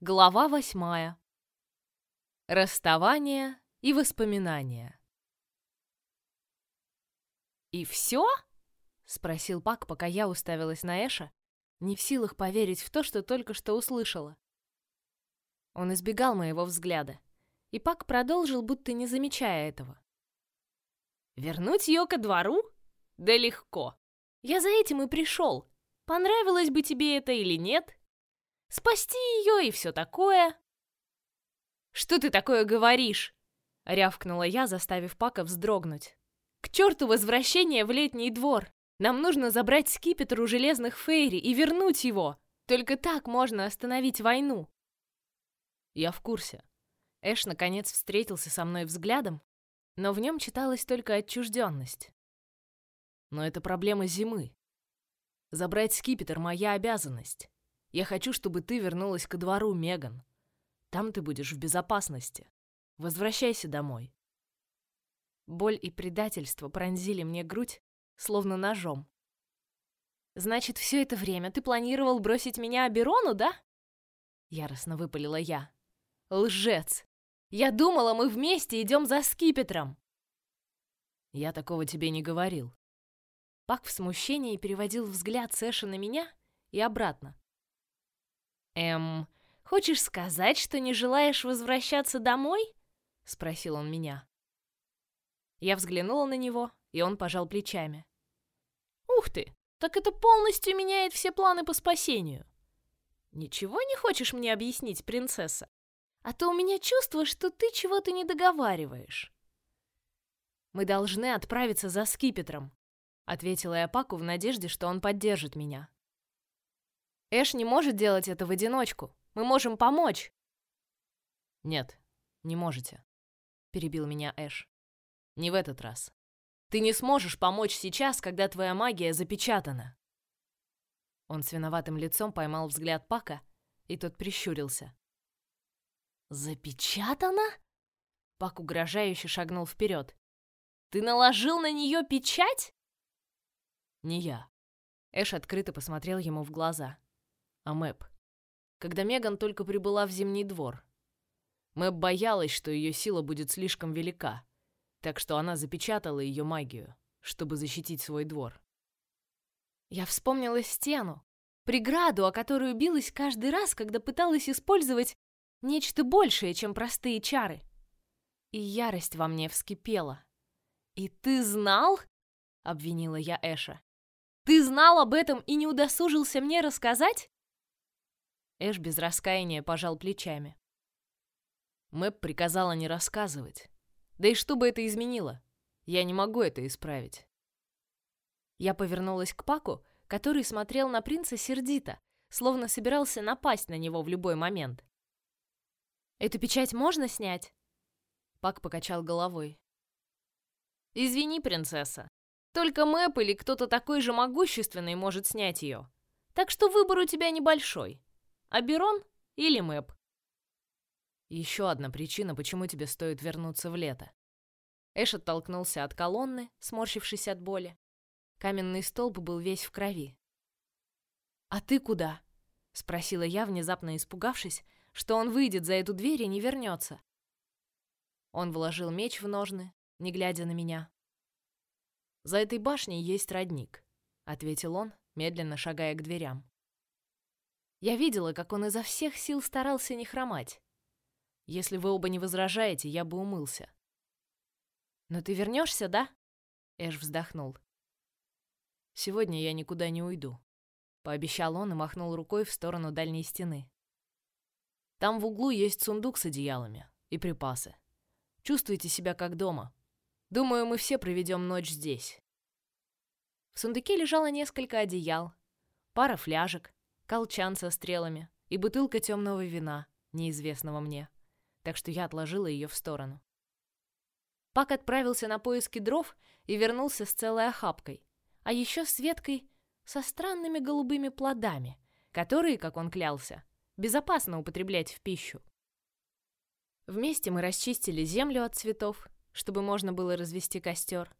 Глава восьмая. Расставание и воспоминания. «И все?» — спросил Пак, пока я уставилась на Эша, не в силах поверить в то, что только что услышала. Он избегал моего взгляда, и Пак продолжил, будто не замечая этого. «Вернуть ее ко двору? Да легко. Я за этим и пришел. Понравилось бы тебе это или нет? Спасти ее и все такое». «Что ты такое говоришь?» — рявкнула я, заставив Пака вздрогнуть. «К черту возвращение в летний двор! Нам нужно забрать скипетр у железных фейри и вернуть его! Только так можно остановить войну!» Я в курсе. Эш наконец встретился со мной взглядом, но в нем читалась только отчужденность. Но это проблема зимы. Забрать скипетр — моя обязанность. Я хочу, чтобы ты вернулась ко двору, Меган. Там ты будешь в безопасности. Возвращайся домой. Боль и предательство пронзили мне грудь, словно ножом. Значит, все это время ты планировал бросить меня Аберону, да? Яростно выпалила я. Лжец! Я думала, мы вместе идем за скипетром. Я такого тебе не говорил. Пак в смущении переводил взгляд Сэша на меня и обратно. Эм, хочешь сказать, что не желаешь возвращаться домой? спросил он меня. Я взглянула на него, и он пожал плечами. Ух ты, так это полностью меняет все планы по спасению. Ничего не хочешь мне объяснить, принцесса? А то у меня чувство, что ты чего-то не договариваешь. Мы должны отправиться за скипетром, ответила я Паку в надежде, что он поддержит меня. Эш не может делать это в одиночку. Мы можем помочь. Нет, не можете, перебил меня Эш. Не в этот раз. Ты не сможешь помочь сейчас, когда твоя магия запечатана. Он с виноватым лицом поймал взгляд Пака, и тот прищурился. «Запечатана?» Пак угрожающе шагнул вперед. «Ты наложил на нее печать?» «Не я». Эш открыто посмотрел ему в глаза. «А Мэп. Когда Меган только прибыла в Зимний двор. Мэп боялась, что ее сила будет слишком велика, так что она запечатала ее магию, чтобы защитить свой двор. Я вспомнила стену, преграду, о которую билась каждый раз, когда пыталась использовать Нечто большее, чем простые чары. И ярость во мне вскипела. «И ты знал?» — обвинила я Эша. «Ты знал об этом и не удосужился мне рассказать?» Эш без раскаяния пожал плечами. Мэп приказала не рассказывать. Да и что бы это изменило? Я не могу это исправить. Я повернулась к Паку, который смотрел на принца сердито, словно собирался напасть на него в любой момент. Эту печать можно снять? Пак покачал головой. Извини, принцесса. Только Мэп или кто-то такой же могущественный может снять ее. Так что выбор у тебя небольшой. Аберон или Мэп. Еще одна причина, почему тебе стоит вернуться в лето. Эш оттолкнулся от колонны, сморщившись от боли. Каменный столб был весь в крови. «А ты куда?» — спросила я, внезапно испугавшись, что он выйдет за эту дверь и не вернется. Он вложил меч в ножны, не глядя на меня. «За этой башней есть родник», — ответил он, медленно шагая к дверям. Я видела, как он изо всех сил старался не хромать. Если вы оба не возражаете, я бы умылся. «Но ты вернешься, да?» Эш вздохнул. «Сегодня я никуда не уйду», — пообещал он и махнул рукой в сторону дальней стены. Там в углу есть сундук с одеялами и припасы. Чувствуйте себя как дома. Думаю, мы все проведем ночь здесь. В сундуке лежало несколько одеял, пара фляжек, колчан со стрелами и бутылка темного вина, неизвестного мне. Так что я отложила ее в сторону. Пак отправился на поиски дров и вернулся с целой охапкой, а еще с веткой со странными голубыми плодами, которые, как он клялся, безопасно употреблять в пищу. Вместе мы расчистили землю от цветов, чтобы можно было развести костер.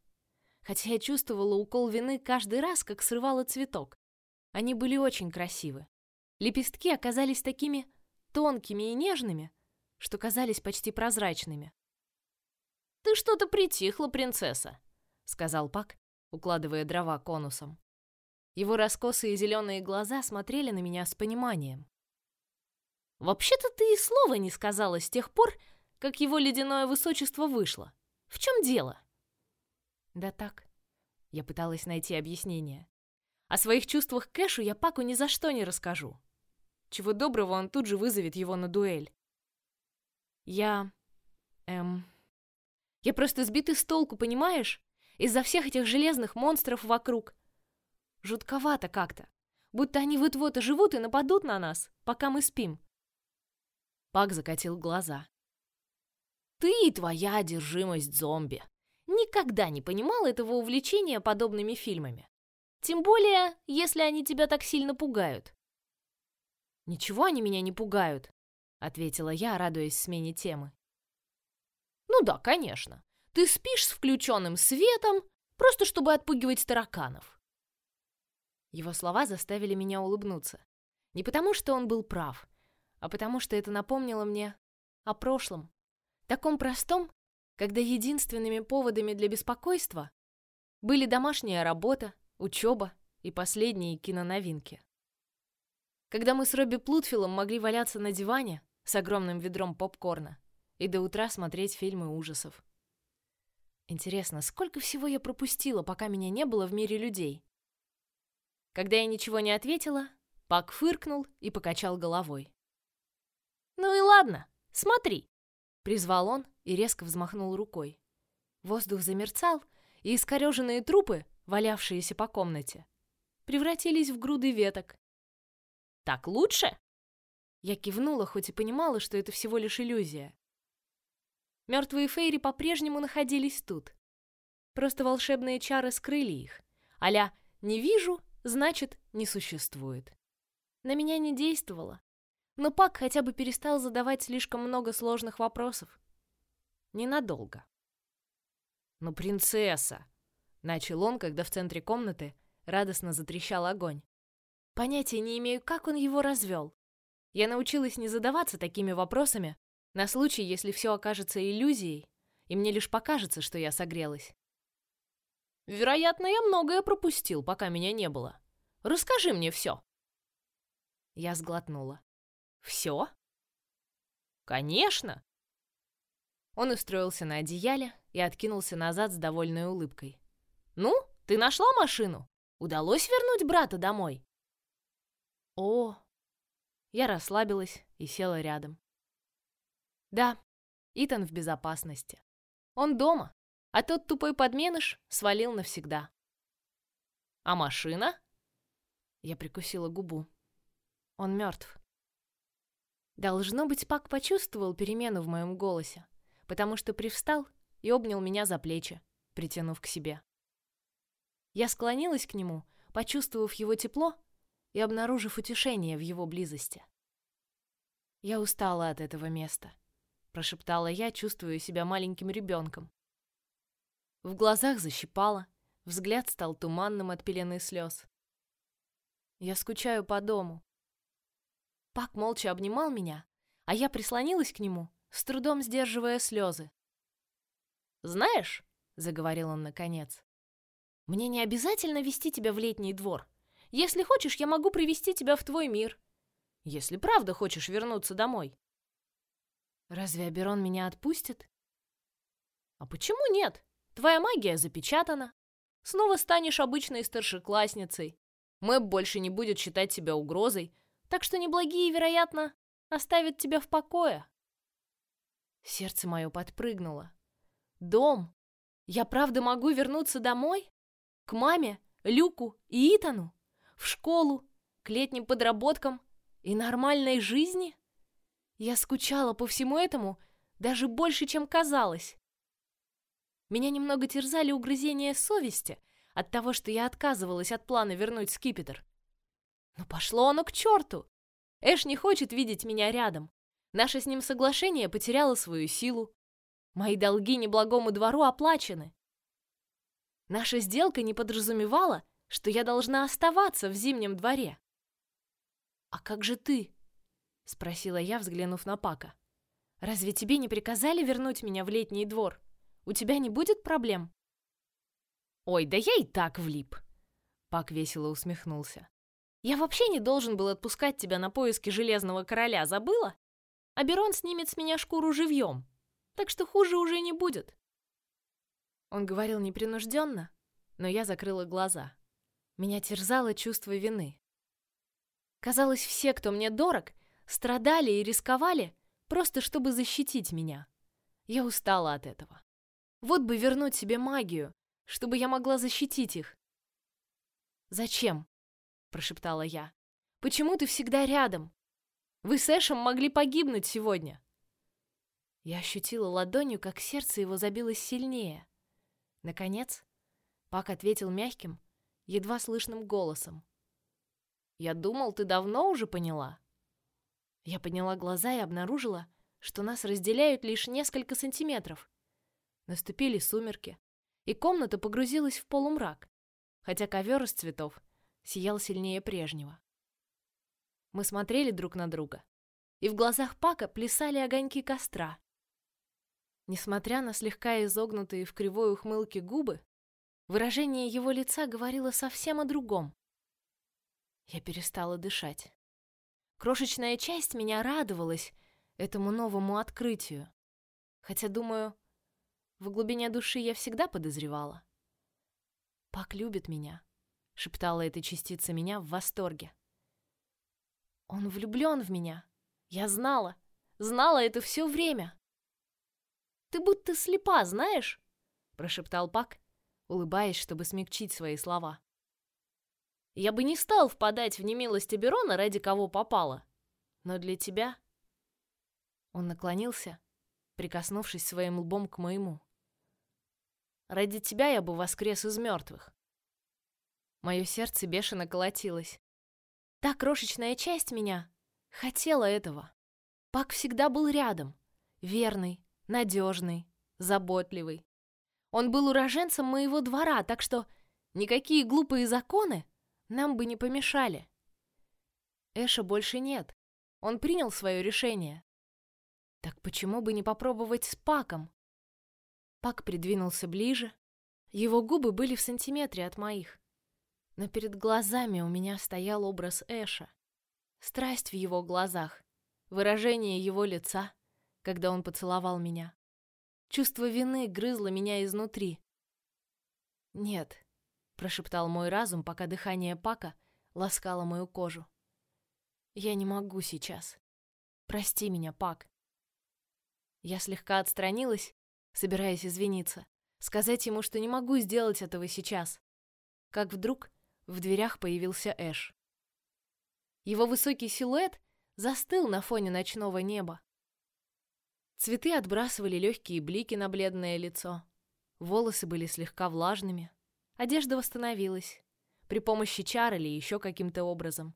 Хотя я чувствовала укол вины каждый раз, как срывала цветок. Они были очень красивы. Лепестки оказались такими тонкими и нежными, что казались почти прозрачными. «Ты что-то притихла, принцесса», — сказал Пак, укладывая дрова конусом. Его раскосые зеленые глаза смотрели на меня с пониманием. «Вообще-то ты и слова не сказала с тех пор, как его ледяное высочество вышло. В чем дело?» «Да так». Я пыталась найти объяснение. О своих чувствах к Кэшу я Паку ни за что не расскажу. Чего доброго, он тут же вызовет его на дуэль. Я... Эм... Я просто сбитый с толку, понимаешь? Из-за всех этих железных монстров вокруг. Жутковато как-то. Будто они вот-вот живут и нападут на нас, пока мы спим. Пак закатил глаза. Ты и твоя одержимость зомби. Никогда не понимал этого увлечения подобными фильмами. Тем более, если они тебя так сильно пугают. Ничего они меня не пугают, ответила я, радуясь смене темы. Ну да, конечно. Ты спишь с включенным светом, просто чтобы отпугивать тараканов. Его слова заставили меня улыбнуться. Не потому, что он был прав, а потому, что это напомнило мне о прошлом. Таком простом, когда единственными поводами для беспокойства были домашняя работа, учеба и последние киноновинки. Когда мы с Робби Плутфилом могли валяться на диване с огромным ведром попкорна и до утра смотреть фильмы ужасов. Интересно, сколько всего я пропустила, пока меня не было в мире людей? Когда я ничего не ответила, Пак фыркнул и покачал головой. «Ну и ладно, смотри!» Призвал он и резко взмахнул рукой. Воздух замерцал, и искореженные трупы, валявшиеся по комнате, превратились в груды веток. «Так лучше?» Я кивнула, хоть и понимала, что это всего лишь иллюзия. Мертвые фейри по-прежнему находились тут. Просто волшебные чары скрыли их. Аля «не вижу», значит, не существует. На меня не действовало. Но Пак хотя бы перестал задавать слишком много сложных вопросов. Ненадолго. «Ну, принцесса!» Начал он, когда в центре комнаты радостно затрещал огонь. Понятия не имею, как он его развел. Я научилась не задаваться такими вопросами на случай, если все окажется иллюзией, и мне лишь покажется, что я согрелась. Вероятно, я многое пропустил, пока меня не было. Расскажи мне все. Я сглотнула. Все? Конечно. Он устроился на одеяле и откинулся назад с довольной улыбкой. «Ну, ты нашла машину? Удалось вернуть брата домой?» «О!» Я расслабилась и села рядом. «Да, Итан в безопасности. Он дома, а тот тупой подменыш свалил навсегда». «А машина?» Я прикусила губу. Он мертв. Должно быть, Пак почувствовал перемену в моем голосе, потому что привстал и обнял меня за плечи, притянув к себе. Я склонилась к нему, почувствовав его тепло и обнаружив утешение в его близости. «Я устала от этого места», — прошептала я, чувствуя себя маленьким ребенком. В глазах защипало, взгляд стал туманным от пелены слез. «Я скучаю по дому». Пак молча обнимал меня, а я прислонилась к нему, с трудом сдерживая слезы. «Знаешь», — заговорил он наконец, мне не обязательно вести тебя в летний двор. Если хочешь, я могу привести тебя в твой мир. Если правда хочешь вернуться домой. Разве Аберон меня отпустит? А почему нет? Твоя магия запечатана. Снова станешь обычной старшеклассницей. Мэб больше не будет считать тебя угрозой, так что неблагие, вероятно, оставят тебя в покое. Сердце мое подпрыгнуло. Дом? Я правда могу вернуться домой? К маме, Люку и Итану? В школу, к летним подработкам и нормальной жизни? Я скучала по всему этому даже больше, чем казалось. Меня немного терзали угрызения совести от того, что я отказывалась от плана вернуть скипетр. Но пошло оно к черту! Эш не хочет видеть меня рядом. Наше с ним соглашение потеряло свою силу. Мои долги неблагому двору оплачены. Наша сделка не подразумевала, что я должна оставаться в зимнем дворе. А как же ты? спросила я, взглянув на Пака. Разве тебе не приказали вернуть меня в летний двор? У тебя не будет проблем? Ой, да я и так влип. Пак весело усмехнулся. Я вообще не должен был отпускать тебя на поиски Железного Короля, забыла? Аберон снимет с меня шкуру живьем, так что хуже уже не будет. Он говорил непринужденно, но я закрыла глаза. Меня терзало чувство вины. Казалось, все, кто мне дорог, страдали и рисковали, просто чтобы защитить меня. Я устала от этого. Вот бы вернуть себе магию, чтобы я могла защитить их. Зачем? прошептала я. Почему ты всегда рядом? Вы с Эшем могли погибнуть сегодня. Я ощутила ладонью, как сердце его забилось сильнее. Наконец, Пак ответил мягким, едва слышным голосом. Я думал, ты давно уже поняла. Я подняла глаза и обнаружила, что нас разделяют лишь несколько сантиметров. Наступили сумерки, и комната погрузилась в полумрак, хотя ковер из цветов сиял сильнее прежнего. Мы смотрели друг на друга, и в глазах Пака плясали огоньки костра. Несмотря на слегка изогнутые в кривой ухмылке губы, выражение его лица говорило совсем о другом. Я перестала дышать. Крошечная часть меня радовалась этому новому открытию. Хотя, думаю, в глубине души я всегда подозревала. «Пак любит меня», — шептала эта частица меня в восторге. «Он влюблен в меня. Я знала, знала это все время». «Ты будто слепа, знаешь?» — прошептал Пак, улыбаясь, чтобы смягчить свои слова. Я бы не стал впадать в немилость Берона ради кого попало. Но для тебя... Он наклонился, прикоснувшись своим лбом к моему. Ради тебя я бы воскрес из мертвых. Мое сердце бешено колотилось. Та крошечная часть меня хотела этого. Пак всегда был рядом, верный, надежный, заботливый. Он был уроженцем моего двора, так что никакие глупые законы нам бы не помешали. Эша больше нет. Он принял свое решение. Так почему бы не попробовать с Паком? Пак придвинулся ближе. Его губы были в сантиметре от моих. Но перед глазами у меня стоял образ Эша. Страсть в его глазах, выражение его лица, когда он поцеловал меня. Чувство вины грызло меня изнутри. Нет, прошептал мой разум, пока дыхание Пака ласкало мою кожу. Я не могу сейчас. Прости меня, Пак. Я слегка отстранилась, собираясь извиниться, сказать ему, что не могу сделать этого сейчас. Как вдруг в дверях появился Эш. Его высокий силуэт застыл на фоне ночного неба. Цветы отбрасывали легкие блики на бледное лицо. Волосы были слегка влажными. Одежда восстановилась. При помощи чар или еще каким-то образом.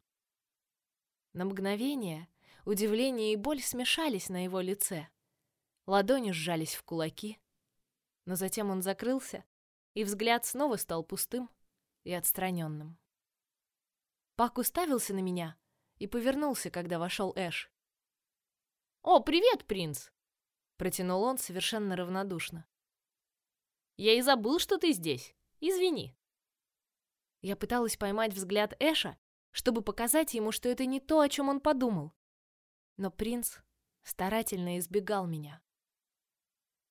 На мгновение удивление и боль смешались на его лице. Ладони сжались в кулаки. Но затем он закрылся, и взгляд снова стал пустым и отстраненным. Пак уставился на меня и повернулся, когда вошел Эш. «О, привет, принц!» Протянул он совершенно равнодушно. «Я и забыл, что ты здесь. Извини. Я пыталась поймать взгляд Эша, чтобы показать ему, что это не то, о чем он подумал. Но принц старательно избегал меня.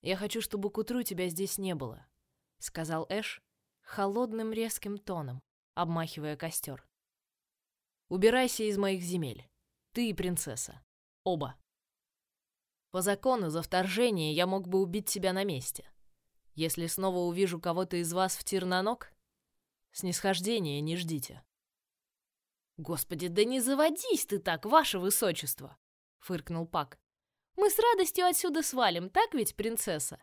«Я хочу, чтобы к утру тебя здесь не было», — сказал Эш холодным резким тоном, обмахивая костер. «Убирайся из моих земель. Ты и принцесса. Оба. По закону за вторжение я мог бы убить тебя на месте. Если снова увижу кого-то из вас в тир на ног, снисхождения не ждите. Господи, да не заводись ты так, ваше высочество, фыркнул Пак. Мы с радостью отсюда свалим, так ведь, принцесса?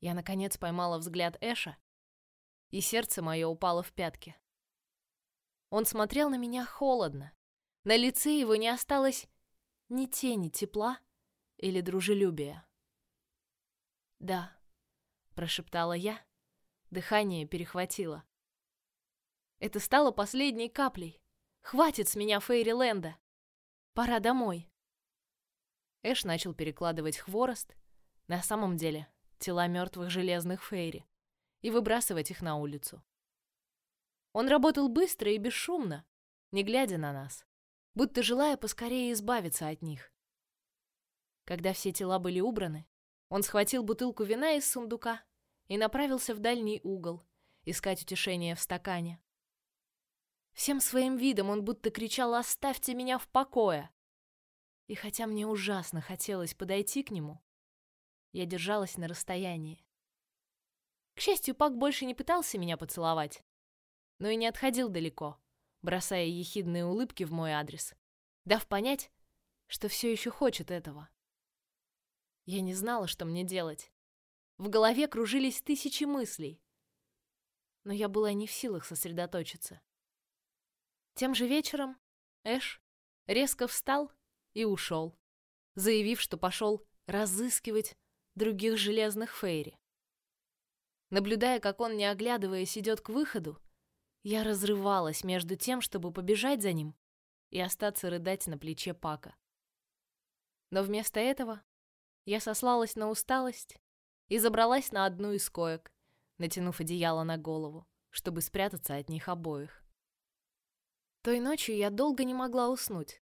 Я наконец поймала взгляд Эша, и сердце мое упало в пятки. Он смотрел на меня холодно. На лице его не осталось ни тени тепла или дружелюбия. Да, прошептала я. Дыхание перехватило. Это стало последней каплей. Хватит с меня Фейриленда. Пора домой. Эш начал перекладывать хворост, на самом деле тела мертвых железных фейри, и выбрасывать их на улицу. Он работал быстро и бесшумно, не глядя на нас, будто желая поскорее избавиться от них. Когда все тела были убраны, он схватил бутылку вина из сундука и направился в дальний угол, искать утешение в стакане. Всем своим видом он будто кричал «Оставьте меня в покое!» И хотя мне ужасно хотелось подойти к нему, я держалась на расстоянии. К счастью, Пак больше не пытался меня поцеловать, но и не отходил далеко, бросая ехидные улыбки в мой адрес, дав понять, что все еще хочет этого. Я не знала, что мне делать. В голове кружились тысячи мыслей, но я была не в силах сосредоточиться. Тем же вечером Эш резко встал и ушел, заявив, что пошел разыскивать других железных фейри. Наблюдая, как он, не оглядываясь, идет к выходу, я разрывалась между тем, чтобы побежать за ним и остаться рыдать на плече Пака. Но вместо этого я сослалась на усталость и забралась на одну из коек, натянув одеяло на голову, чтобы спрятаться от них обоих. Той ночью я долго не могла уснуть.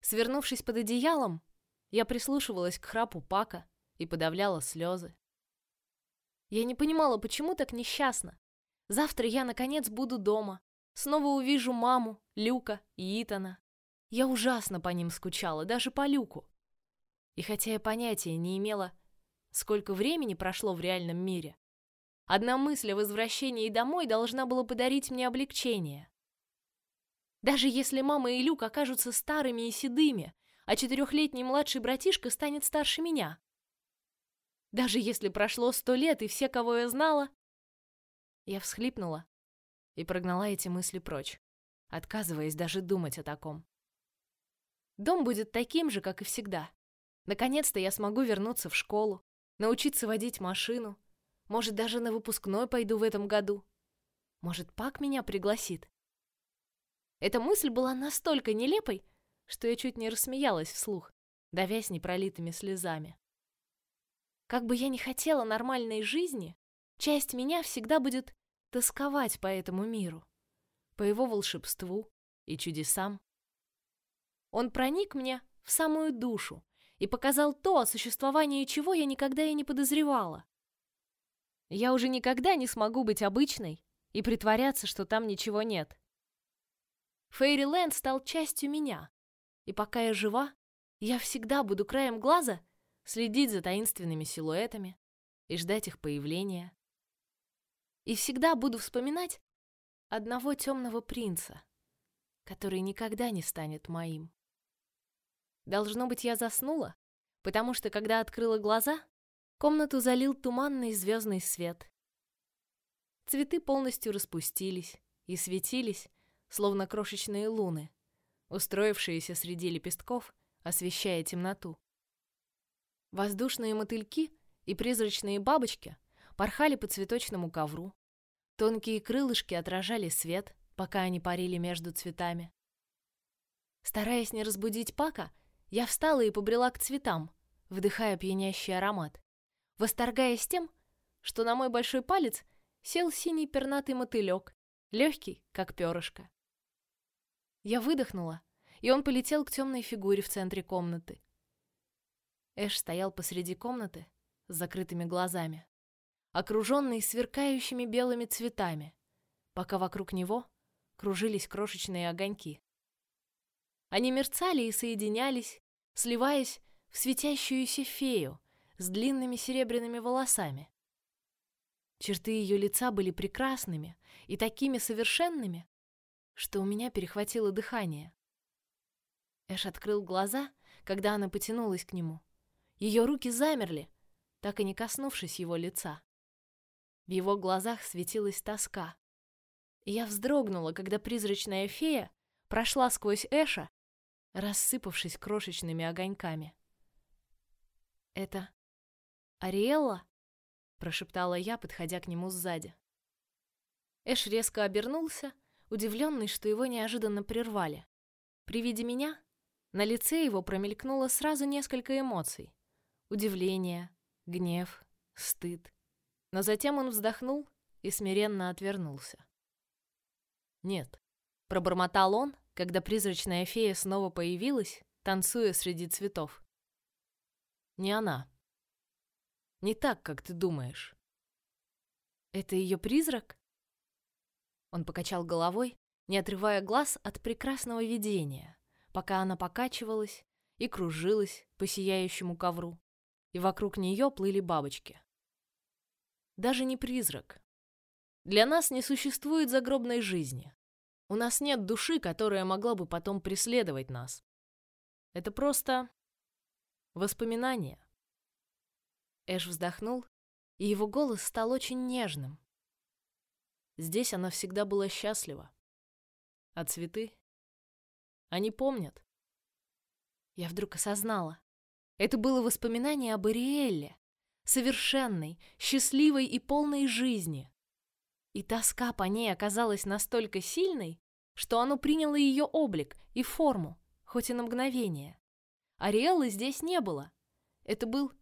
Свернувшись под одеялом, я прислушивалась к храпу Пака и подавляла слезы. Я не понимала, почему так несчастна. Завтра я, наконец, буду дома. Снова увижу маму, Люка и Итана. Я ужасно по ним скучала, даже по Люку. И хотя я понятия не имела, сколько времени прошло в реальном мире, одна мысль о возвращении домой должна была подарить мне облегчение. Даже если мама и Люк окажутся старыми и седыми, а четырехлетний младший братишка станет старше меня. Даже если прошло сто лет и все, кого я знала, я всхлипнула и прогнала эти мысли прочь, отказываясь даже думать о таком. Дом будет таким же, как и всегда. Наконец-то я смогу вернуться в школу, научиться водить машину. Может, даже на выпускной пойду в этом году. Может, Пак меня пригласит. Эта мысль была настолько нелепой, что я чуть не рассмеялась вслух, давясь непролитыми слезами. Как бы я ни хотела нормальной жизни, Часть меня всегда будет тосковать по этому миру, по его волшебству и чудесам. Он проник мне в самую душу и показал то, о существовании чего я никогда и не подозревала. Я уже никогда не смогу быть обычной и притворяться, что там ничего нет. Фейриленд стал частью меня, и пока я жива, я всегда буду краем глаза следить за таинственными силуэтами и ждать их появления и всегда буду вспоминать одного темного принца, который никогда не станет моим. Должно быть, я заснула, потому что, когда открыла глаза, комнату залил туманный звездный свет. Цветы полностью распустились и светились, словно крошечные луны, устроившиеся среди лепестков, освещая темноту. Воздушные мотыльки и призрачные бабочки порхали по цветочному ковру. Тонкие крылышки отражали свет, пока они парили между цветами. Стараясь не разбудить Пака, я встала и побрела к цветам, вдыхая пьянящий аромат, восторгаясь тем, что на мой большой палец сел синий пернатый мотылек, легкий, как перышко. Я выдохнула, и он полетел к темной фигуре в центре комнаты. Эш стоял посреди комнаты с закрытыми глазами окруженный сверкающими белыми цветами, пока вокруг него кружились крошечные огоньки. Они мерцали и соединялись, сливаясь в светящуюся фею с длинными серебряными волосами. Черты ее лица были прекрасными и такими совершенными, что у меня перехватило дыхание. Эш открыл глаза, когда она потянулась к нему. Ее руки замерли, так и не коснувшись его лица. В его глазах светилась тоска. Я вздрогнула, когда призрачная фея прошла сквозь Эша, рассыпавшись крошечными огоньками. «Это Ариэлла?» — прошептала я, подходя к нему сзади. Эш резко обернулся, удивленный, что его неожиданно прервали. При виде меня На лице его промелькнуло сразу несколько эмоций. Удивление, гнев, стыд. Но затем он вздохнул и смиренно отвернулся. «Нет», — пробормотал он, когда призрачная фея снова появилась, танцуя среди цветов. «Не она. Не так, как ты думаешь». «Это ее призрак?» Он покачал головой, не отрывая глаз от прекрасного видения пока она покачивалась и кружилась по сияющему ковру, и вокруг нее плыли бабочки. Даже не призрак. Для нас не существует загробной жизни. У нас нет души, которая могла бы потом преследовать нас. Это просто воспоминания. Эш вздохнул, и его голос стал очень нежным. Здесь она всегда была счастлива. А цветы они помнят. Я вдруг осознала. Это было воспоминание об Ариэлле, совершенной, счастливой и полной жизни. И тоска по ней оказалась настолько сильной, что оно приняло ее облик и форму, хоть и на мгновение. Ариэллы здесь не было. Это был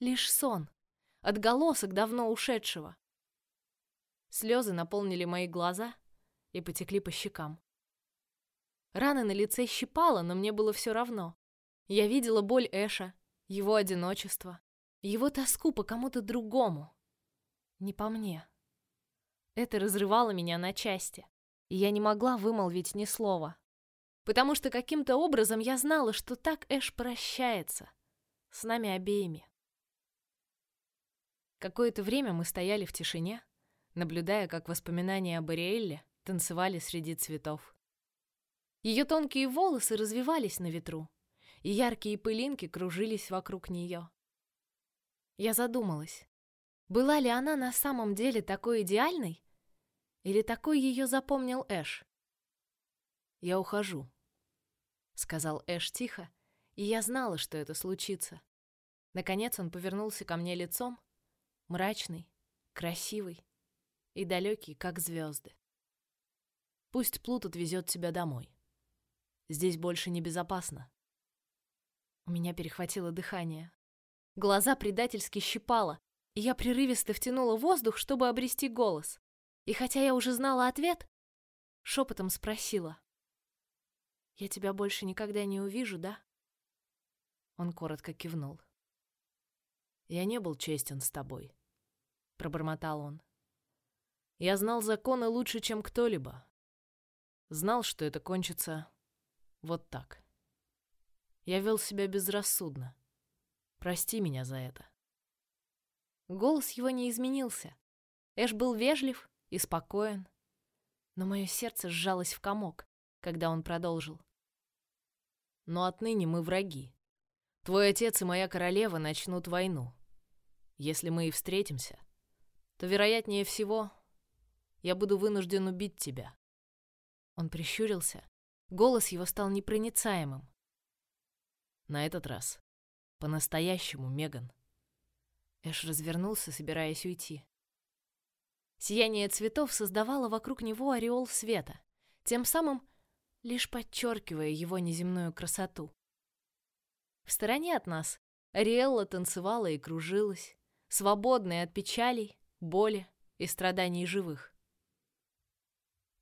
лишь сон, отголосок давно ушедшего. Слезы наполнили мои глаза и потекли по щекам. Раны на лице щипало, но мне было все равно. Я видела боль Эша, его одиночество, его тоску по кому-то другому. Не по мне. Это разрывало меня на части, и я не могла вымолвить ни слова. Потому что каким-то образом я знала, что так Эш прощается. С нами обеими. Какое-то время мы стояли в тишине, наблюдая, как воспоминания об Ариэлле танцевали среди цветов. Ее тонкие волосы развивались на ветру, и яркие пылинки кружились вокруг нее. Я задумалась, была ли она на самом деле такой идеальной, или такой ее запомнил Эш? «Я ухожу», — сказал Эш тихо, и я знала, что это случится. Наконец он повернулся ко мне лицом, мрачный, красивый и далекий, как звезды. «Пусть Плут отвезет тебя домой». Здесь больше небезопасно. У меня перехватило дыхание. Глаза предательски щипало, и я прерывисто втянула воздух, чтобы обрести голос. И хотя я уже знала ответ, шепотом спросила. «Я тебя больше никогда не увижу, да?» Он коротко кивнул. «Я не был честен с тобой», — пробормотал он. «Я знал законы лучше, чем кто-либо. Знал, что это кончится вот так. Я вел себя безрассудно. Прости меня за это. Голос его не изменился. Эш был вежлив и спокоен. Но мое сердце сжалось в комок, когда он продолжил. Но отныне мы враги. Твой отец и моя королева начнут войну. Если мы и встретимся, то, вероятнее всего, я буду вынужден убить тебя. Он прищурился, Голос его стал непроницаемым. На этот раз. По-настоящему, Меган. Эш развернулся, собираясь уйти. Сияние цветов создавало вокруг него ореол света, тем самым лишь подчеркивая его неземную красоту. В стороне от нас Ариэлла танцевала и кружилась, свободная от печалей, боли и страданий живых.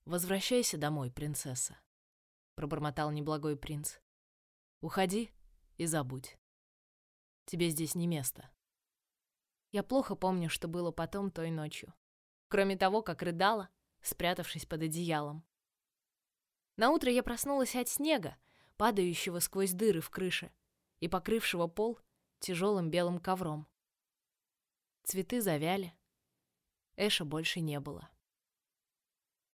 «Возвращайся домой, принцесса», пробормотал неблагой принц. Уходи и забудь. Тебе здесь не место. Я плохо помню, что было потом той ночью. Кроме того, как рыдала, спрятавшись под одеялом. На утро я проснулась от снега, падающего сквозь дыры в крыше и покрывшего пол тяжелым белым ковром. Цветы завяли. Эша больше не было.